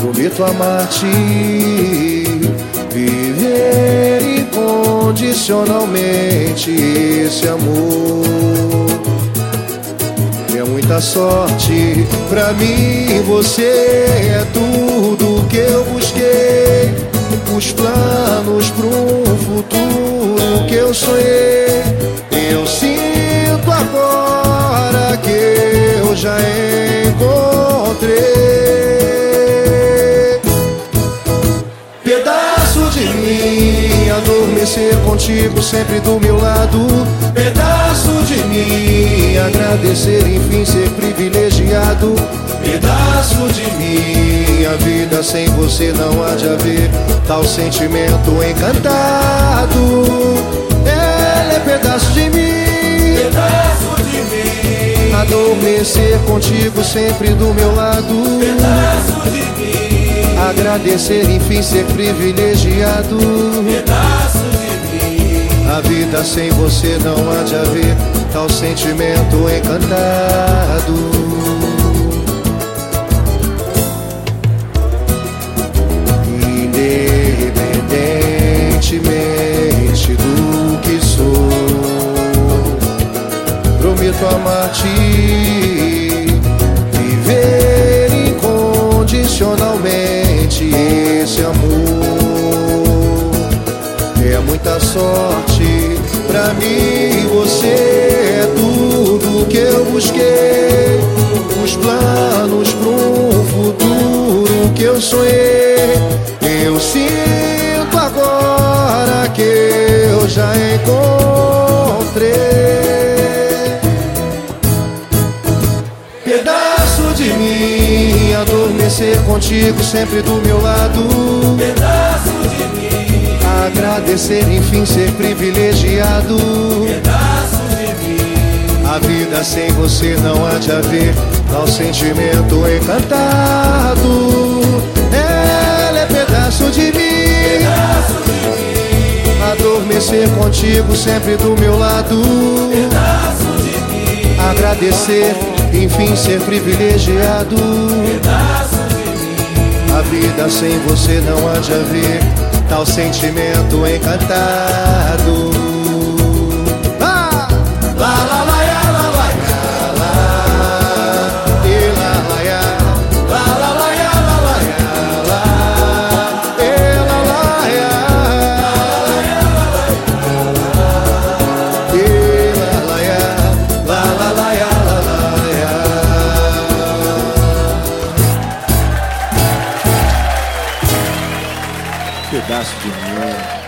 Prometo amar-te, viver incondicionalmente esse amor. É muita sorte pra mim, você é tudo que eu busquei. Os planos para um futuro que eu sonhei. Adormecer contigo sempre do meu lado. Pedaço de mim, agradecer, enfim, ser privilegiado. Pedaço de mim, a vida sem você não há de haver. Tal sentimento encantado. Ela é pedaço de mim. Pedaço de mim, Adormecer contigo sempre do meu lado. pedaço de mim, Agradecer, enfim, ser privilegiado. pedaço A vida sem você não há de haver tal sentimento encantado. Independentemente do que sou, prometo amar-te, viver incondicionalmente esse amor. Sorte pra mim, você é tudo que eu busquei. Os planos um futuro que eu sonhei. Eu sinto agora que eu já encontrei. Pedaço de mim, adormecer contigo sempre do meu lado. pedaço de mim, Agradecer, enfim, ser privilegiado. pedaço de mim, A vida sem você não há de haver tal sentimento encantado. Ela é pedaço de mim. pedaço de mim, Adormecer contigo sempre do meu lado. pedaço de mim, Agradecer, enfim, ser privilegiado. pedaço de mim, A vida sem você não há de haver tal sentimento encantado. Ah! Lá, lá, pedaço de mim.